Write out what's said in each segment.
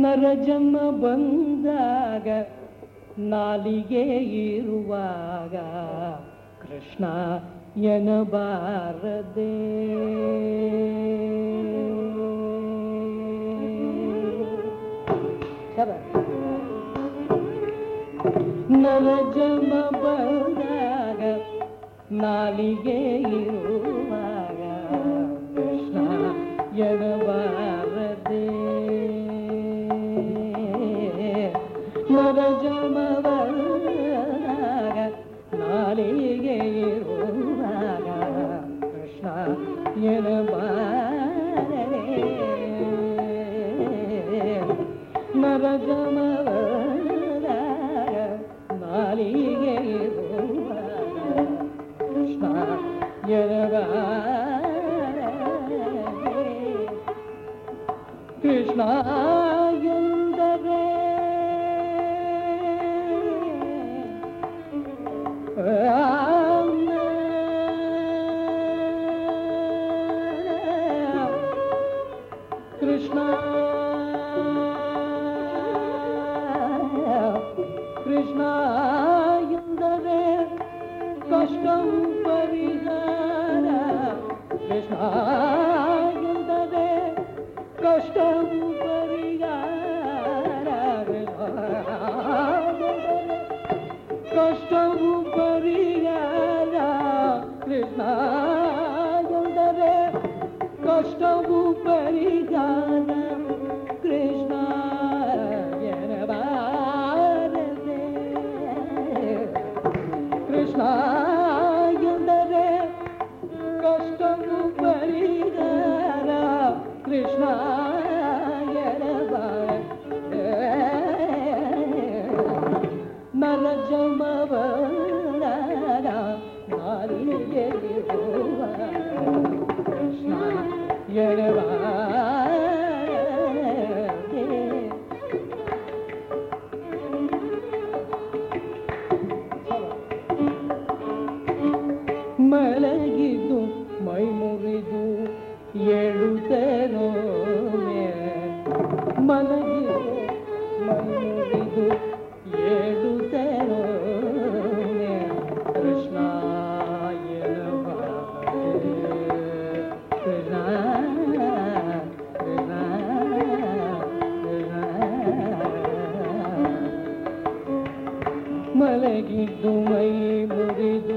ನರಜನ್ಮ ಬಂದಾಗ ನಾಲಿಗೆ ಇರುವಾಗ ಕೃಷ್ಣ ಎನಬಾರದೇ ಸುಂದರ ಜಮ ಬಂದಾಗ ನಾಲಿಗೆ ಇರುವಾಗ ಕೃಷ್ಣ ಎಡಬಾರದೆ ನರ ಜಮ ಬಂದಾಗ ನಾಲಿಗೆ ಇರುವಾಗ ಕೃಷ್ಣ ಎಡಬಾರದೆ ನರ ಜಮ ಮಾ मुर्गी मुरी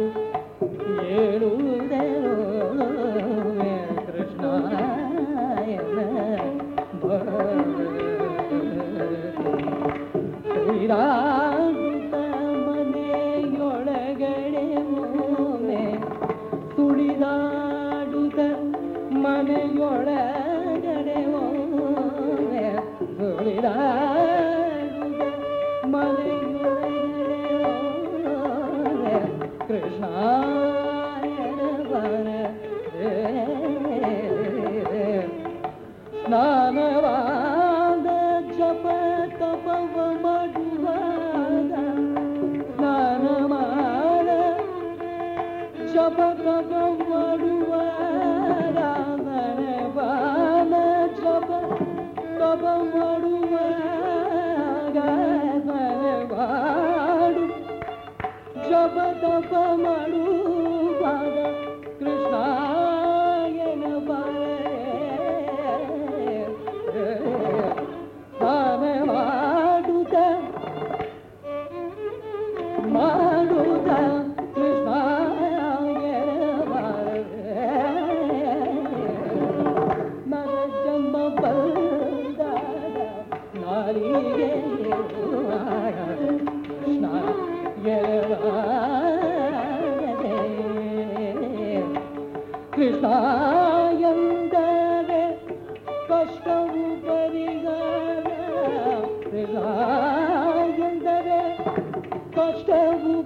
Jabba, jabba, maru.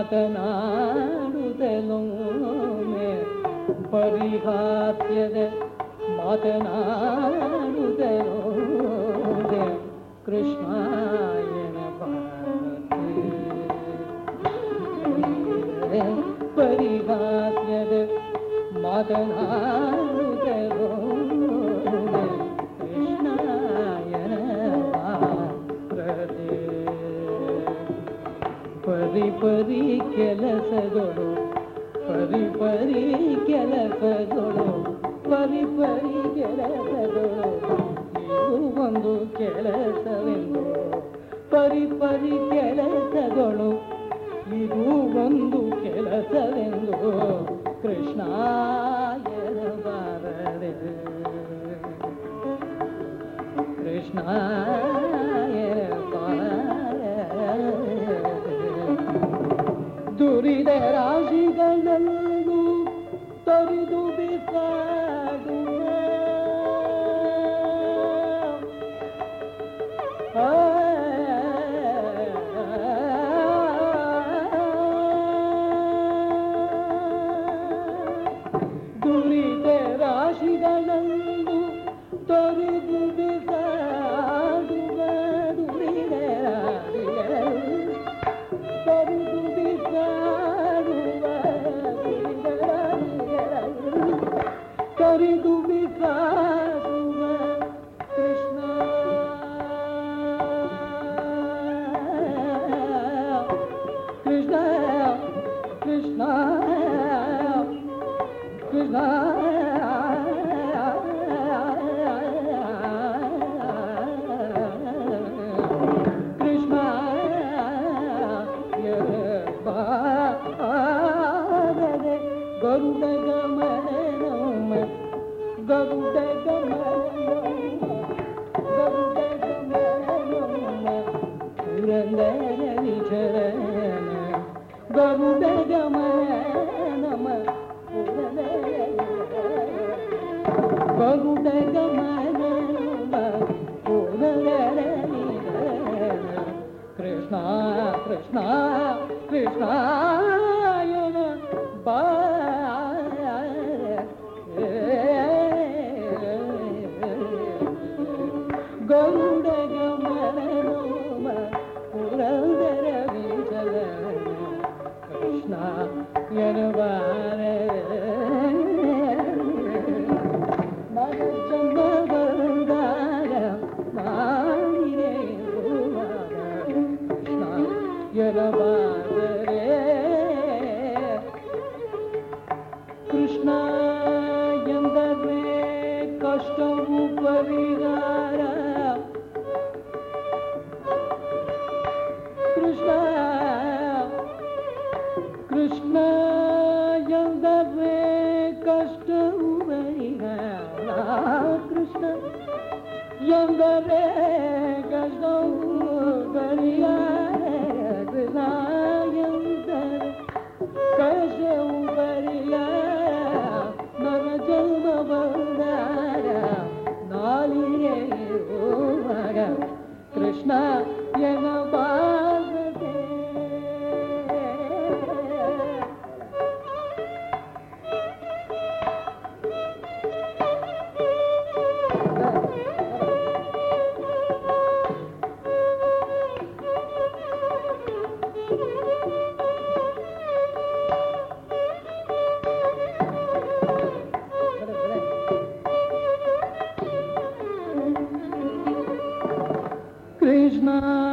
नाे परिहातनाुदलनो मे कृष्णायण परिभाष्य मादना ಪರಿ ಕೆಲಸಗಳು ಪರಿ ಪರಿ ಕೆಲಸಗಳು ಪರಿ ಪರಿ ಕೆಲಸಗಳು. ಇದು ಒಂದು ಕೆಲಸವೆಂದು ಪರಿ ಪರಿ ಕೆಲಸಗಳು. ಇದು ಒಂದು ಕೆಲಸವೆಂದು ಕೃಷ್ಣ ಎನ್ನಬಾರದೆ ಕೃಷ್ಣ तेरा ಕರುಣ ಜಂಗರೇ my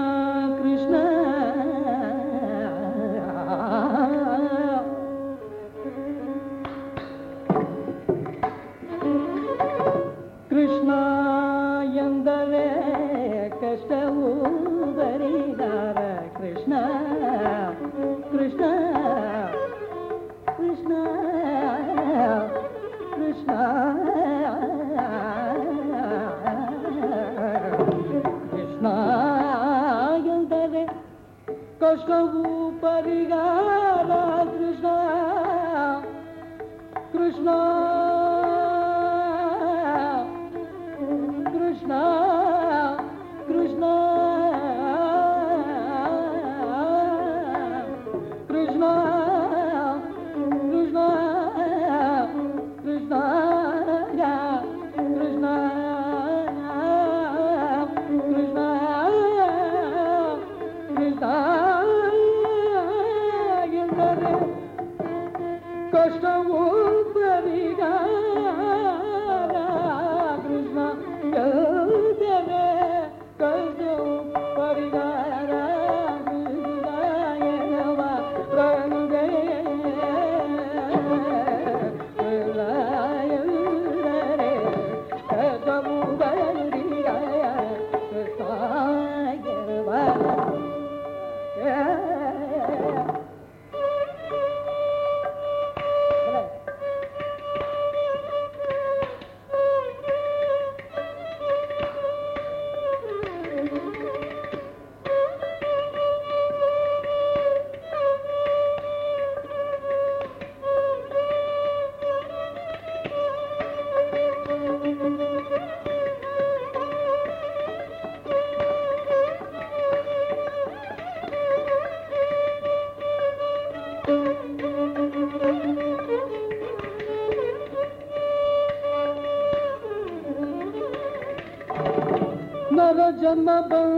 gum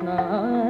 Krishna.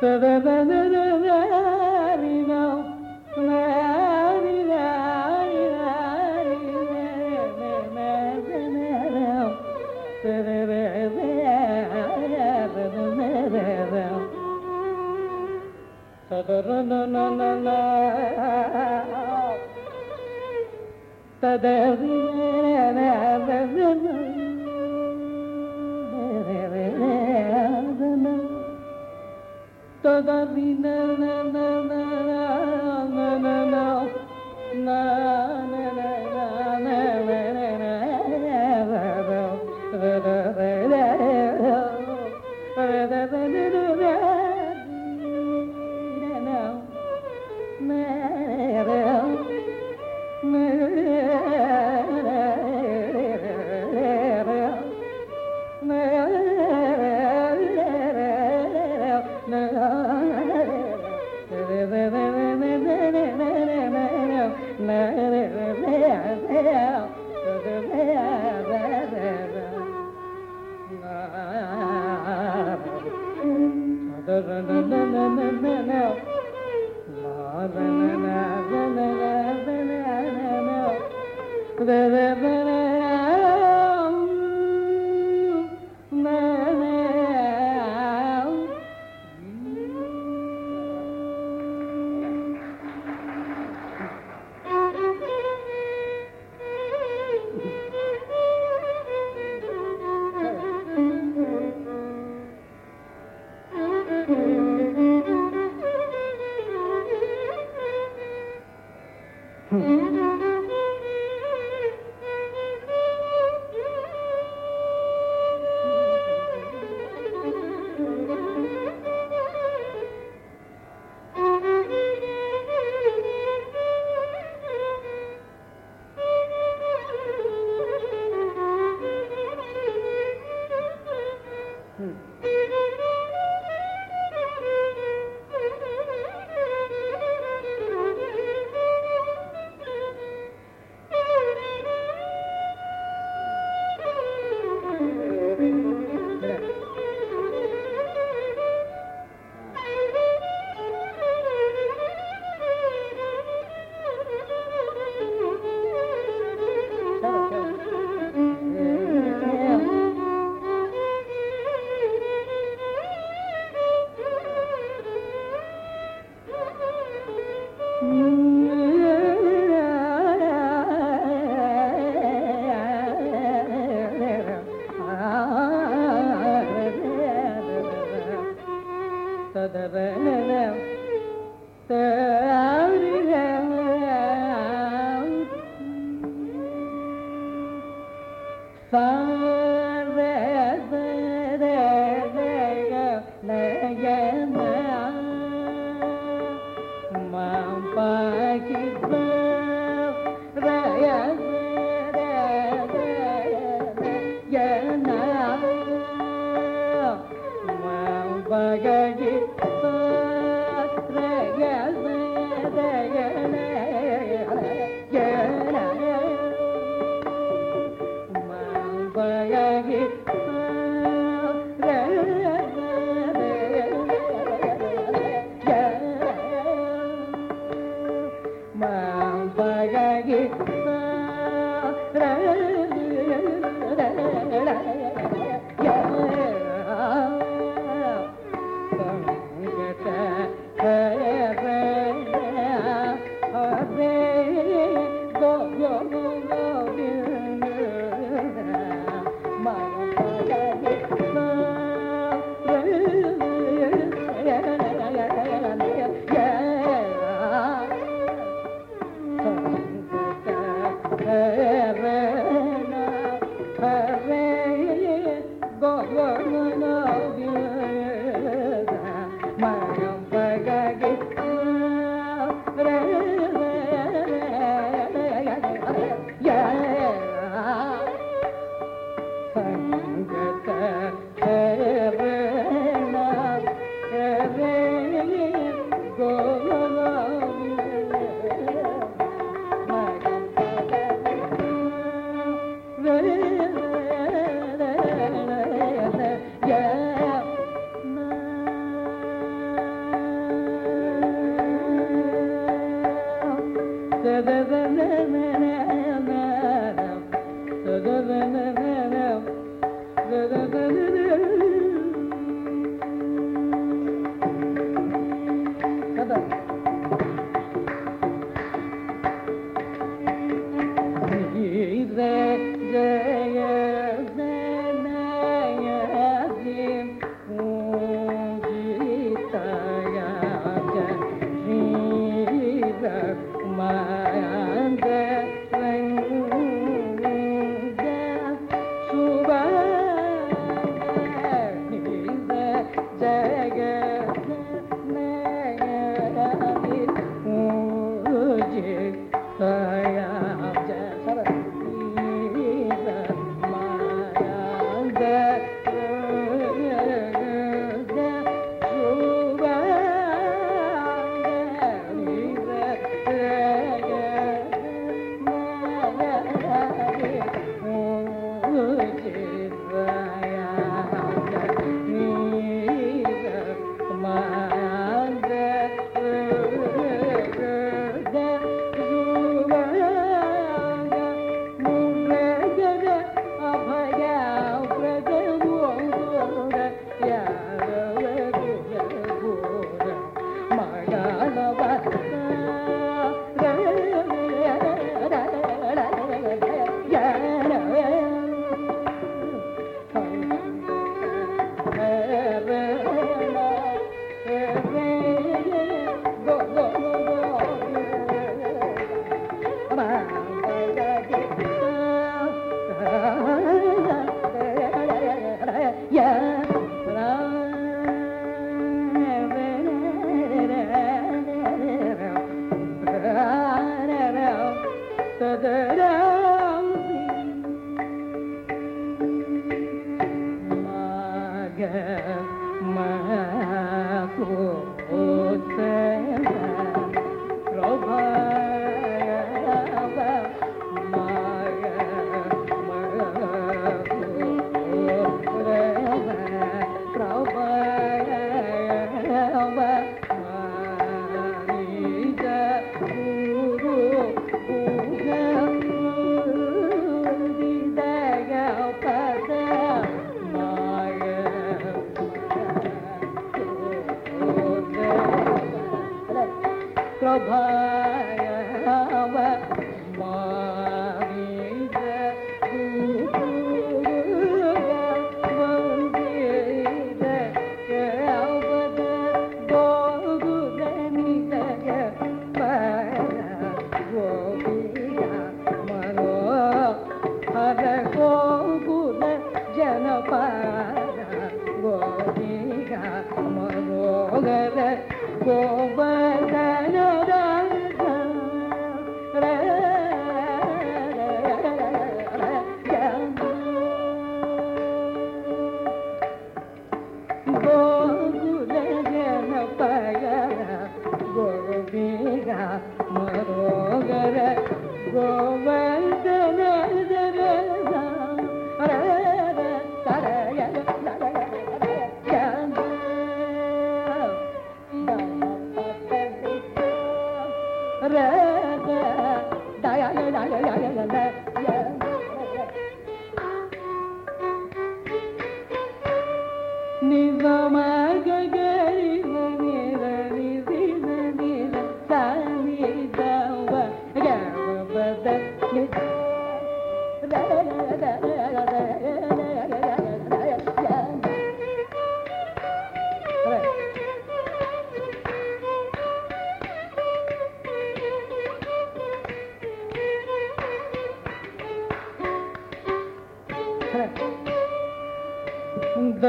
da da da da da na na Maya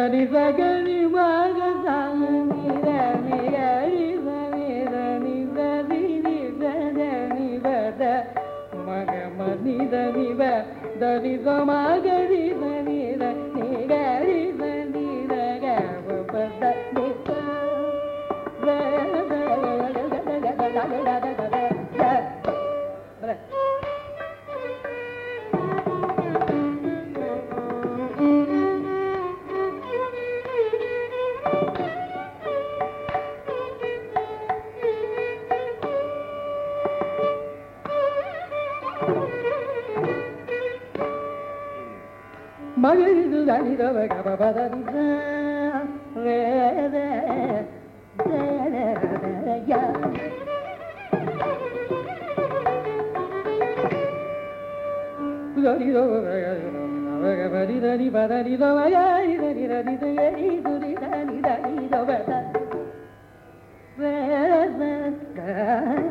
సరి సగని బాగ దని సమాగరి దని దని గరి దని గవ పద ని గ గ గ గ గ గ గ గ Yeah.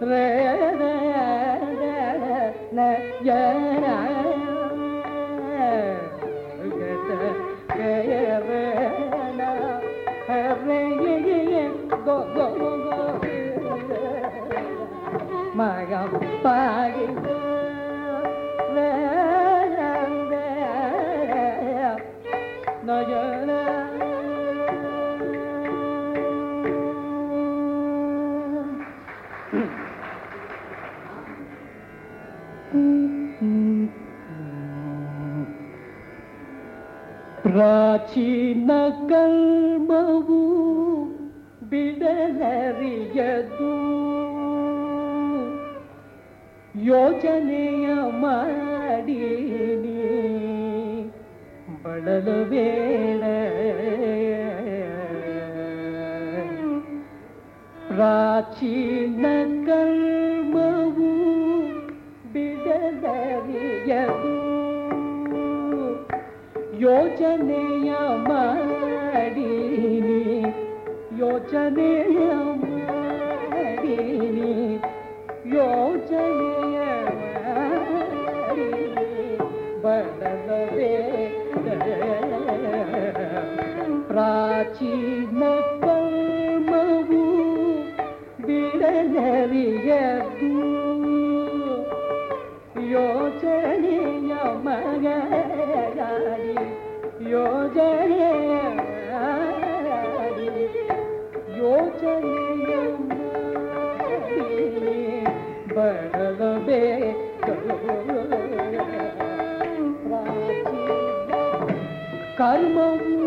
re re re re ye na ge te ge ye re na re ye ye ye go go go go ma ga pa ge ಪ್ರಾಚೀನ ಕಲ್ಮವು ಬಿಡಲರಿಯದು. ಯೋಜನೆಯ ಮಾಡೀನಿ ಬಡಲು ಬೇಡ ಪ್ರಾಚೀನ ಕರ್ಮವು ಯೋಚನೆಯ ಮಾಡೀನಿ ಯೋಚನೆಯ ಮಾಡೀನಿ ಯೋಚನೆಯ ಮಾಡೀನಿ ಬದಲವೇ ಪ್ರಾಚೀನ ಕರ್ಮವು ಬಿಡಲರಿಯದು ಕರ್ಮವು